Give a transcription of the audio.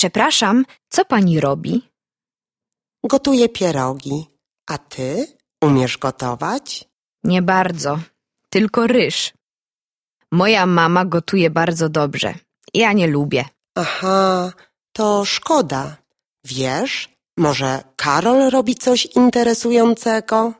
Przepraszam, co pani robi? Gotuję pierogi. A ty umiesz gotować? Nie bardzo, tylko ryż. Moja mama gotuje bardzo dobrze. Ja nie lubię. Aha, to szkoda. Wiesz, może Karol robi coś interesującego?